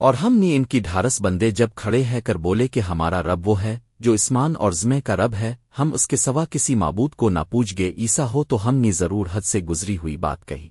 اور ہم نے ان کی ڈھارس بندے جب کھڑے ہے کر بولے کہ ہمارا رب وہ ہے، جو اسمان اور زمے کا رب ہے، ہم اس کے سوا کسی معبود کو نہ پوچھ گے ایسا ہو تو ہم نے ضرور حد سے گزری ہوئی بات کہی۔